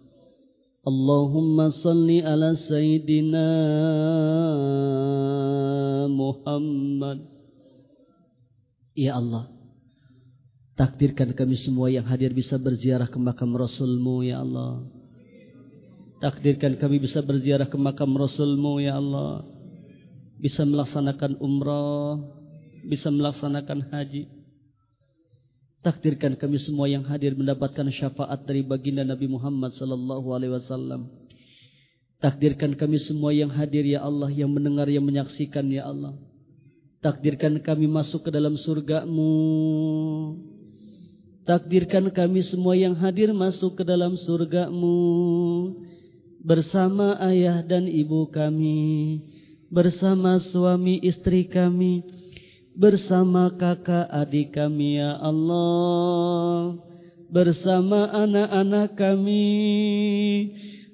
Muhammad. Ya Allah Takdirkan kami semua yang hadir bisa berziarah ke makam Rasulmu ya Allah. Takdirkan kami bisa berziarah ke makam Rasulmu ya Allah. Bisa melaksanakan umrah Bisa melaksanakan haji Takdirkan kami semua yang hadir mendapatkan syafaat dari baginda Nabi Muhammad sallallahu alaihi wasallam. Takdirkan kami semua yang hadir ya Allah yang mendengar yang menyaksikan ya Allah. Takdirkan kami masuk ke dalam surgamu. Takdirkan kami semua yang hadir masuk ke dalam surgamu. Bersama ayah dan ibu kami. Bersama suami istri kami bersama kakak adik kami ya Allah. Bersama anak-anak kami.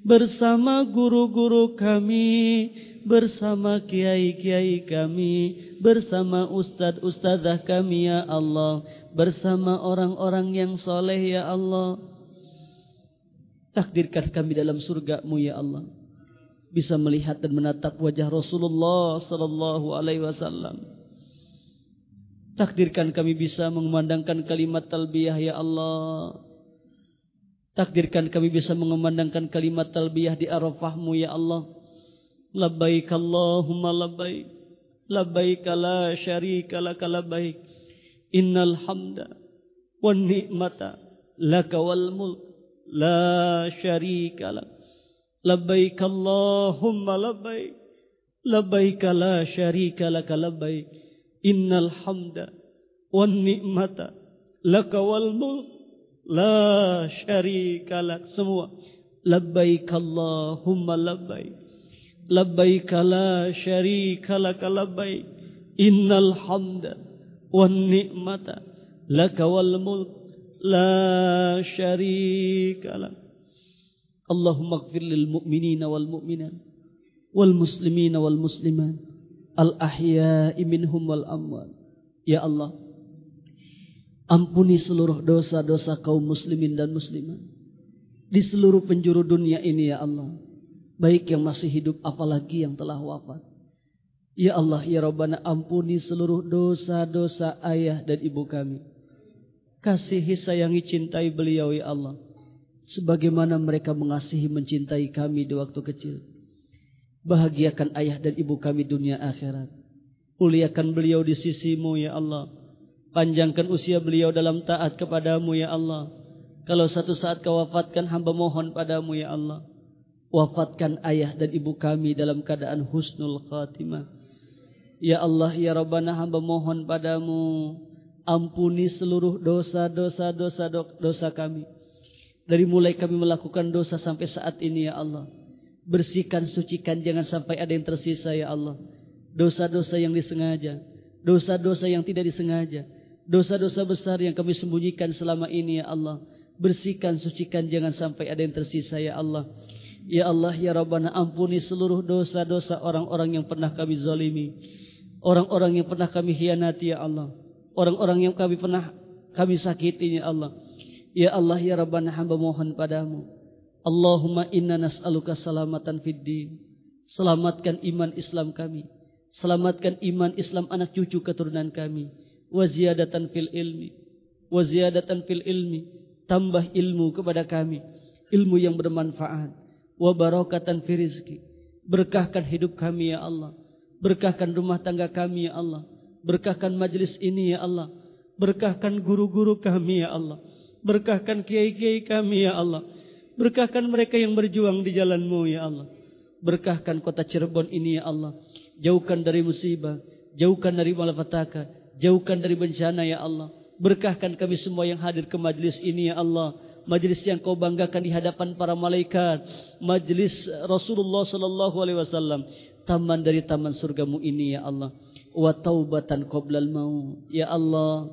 Bersama guru-guru kami. Bersama kiai-kiai kami. Bersama ustad-ustadzah kami ya Allah. Bersama orang-orang yang soleh ya Allah. Takdirkan kami dalam surgamu ya Allah. Bisa melihat dan menatap wajah Rasulullah sallallahu alaihi wasallam Takdirkan kami bisa mengumandangkan kalimat talbiyah ya Allah. Takdirkan kami bisa mengumandangkan kalimat talbiyah di arafahmu ya Allah. Labbaik Allahumma labbaik. Labbaik la syarika laka labbaik. Innal hamda wan ni'mata laka wal mulk la syarika lak. Labbaik Allahumma labbaik. Labbaik la syarika laka labbaik. Innal hamda wan ni'mata laka wal semua. Labbaik Allahumma labbaik. Labbaik la syarika lak labbaik. Innal hamda wan ni'mata laka wal mulk. La Allahumma ighfir mu'minina wal wal muslimina wal muslimat al-ahya'i minhum wal amwal. Ya Allah, ampuni seluruh dosa-dosa kaum muslimin dan muslimat di seluruh penjuru dunia ini ya Allah. Baik yang masih hidup apalagi yang telah wafat. Ya Allah, ya Rabbana ampuni seluruh dosa-dosa ayah dan ibu kami. Kasihi sayangi cintai beliau ya Allah. Sebagaimana mereka mengasihi mencintai kami di waktu kecil. Bahagiakan ayah dan ibu kami dunia akhirat. Muliakan beliau di sisimu ya Allah. Panjangkan usia beliau dalam taat kepadamu ya Allah. Kalau satu saat kau wafatkan hamba mohon padamu ya Allah. Wafatkan ayah dan ibu kami dalam keadaan husnul khatimah. Ya Allah ya Rabbana hamba mohon padamu. Ampuni seluruh dosa-dosa dosa-dosa kami. Dari mulai kami melakukan dosa sampai saat ini ya Allah. Bersihkan, sucikan, jangan sampai ada yang tersisa ya Allah. Dosa-dosa yang disengaja, dosa-dosa yang tidak disengaja, dosa-dosa besar yang kami sembunyikan selama ini ya Allah. Bersihkan, sucikan, jangan sampai ada yang tersisa ya Allah. Ya Allah, ya Rabbana ampuni seluruh dosa-dosa orang-orang yang pernah kami zalimi. Orang-orang yang pernah kami hianati ya Allah. Orang-orang yang kami pernah kami sakiti ya Allah. Ya Allah, ya Rabbana hamba mohon padamu. Allahumma inna nas'aluka salamatan fid din. Selamatkan iman Islam kami. Selamatkan iman Islam anak cucu keturunan kami. Wa ziyadatan fil ilmi. Wa ziyadatan fil ilmi. Tambah ilmu kepada kami. Ilmu yang bermanfaat. Wa barakatan fi rizki. Berkahkan hidup kami ya Allah. Berkahkan rumah tangga kami ya Allah. Berkahkan majlis ini ya Allah. Berkahkan guru-guru kami ya Allah. Berkahkan kiai-kiai kami ya Allah. Berkahkan mereka yang berjuang di jalanmu ya Allah. Berkahkan kota Cirebon ini ya Allah. Jauhkan dari musibah. Jauhkan dari malapetaka. Jauhkan dari bencana ya Allah. Berkahkan kami semua yang hadir ke majlis ini ya Allah. Majlis yang kau banggakan di hadapan para malaikat. Majlis Rasulullah sallallahu alaihi wasallam. Taman dari taman surgamu ini ya Allah. Wa taubatan qoblal maut. Ya Allah,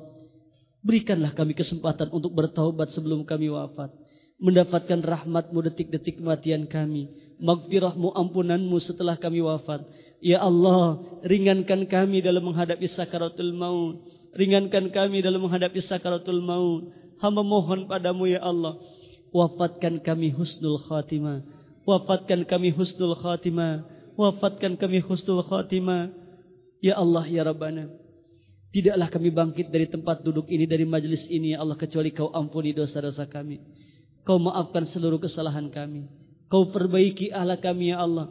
berikanlah kami kesempatan untuk bertaubat sebelum kami wafat. Mendapatkan rahmatmu detik-detik kematian kami. Magfirahmu ampunanmu setelah kami wafat. Ya Allah, ringankan kami dalam menghadapi sakaratul maut. Ringankan kami dalam menghadapi sakaratul maut. Hamba mohon padamu ya Allah. Wafatkan kami husnul khatimah. Wafatkan kami husnul khatimah. Wafatkan kami husnul khatimah. Ya Allah, ya Rabbana. Tidaklah kami bangkit dari tempat duduk ini, dari majlis ini, ya Allah, kecuali kau ampuni dosa-dosa kami. Kau maafkan seluruh kesalahan kami. Kau perbaiki ahla kami, ya Allah.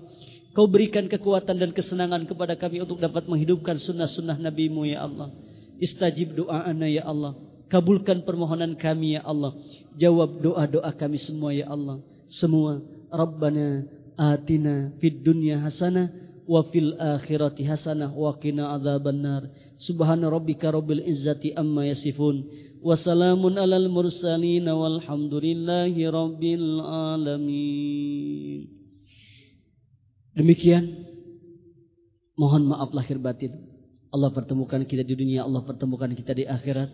Kau berikan kekuatan dan kesenangan kepada kami untuk dapat menghidupkan sunnah-sunnah NabiMu ya Allah. Istajib doa-ana ya Allah. Kabulkan permohonan kami ya Allah. Jawab doa-doa kami semua ya Allah. Semua. Rabbana atina fid dunya hasanah wa fil akhirati hasanah wa qina adzabannar. Subhana rabbika rabbil izzati amma yasifun. Wassalamun alal mursalin walhamdulillahi rabbil alamin. Demikian mohon maaf lahir batin. Allah pertemukan kita di dunia, Allah pertemukan kita di akhirat.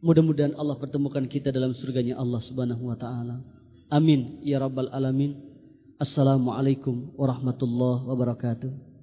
Mudah-mudahan Allah pertemukan kita dalam surganya Allah Subhanahu wa taala. Amin ya rabbal alamin. Assalamualaikum warahmatullahi wabarakatuh.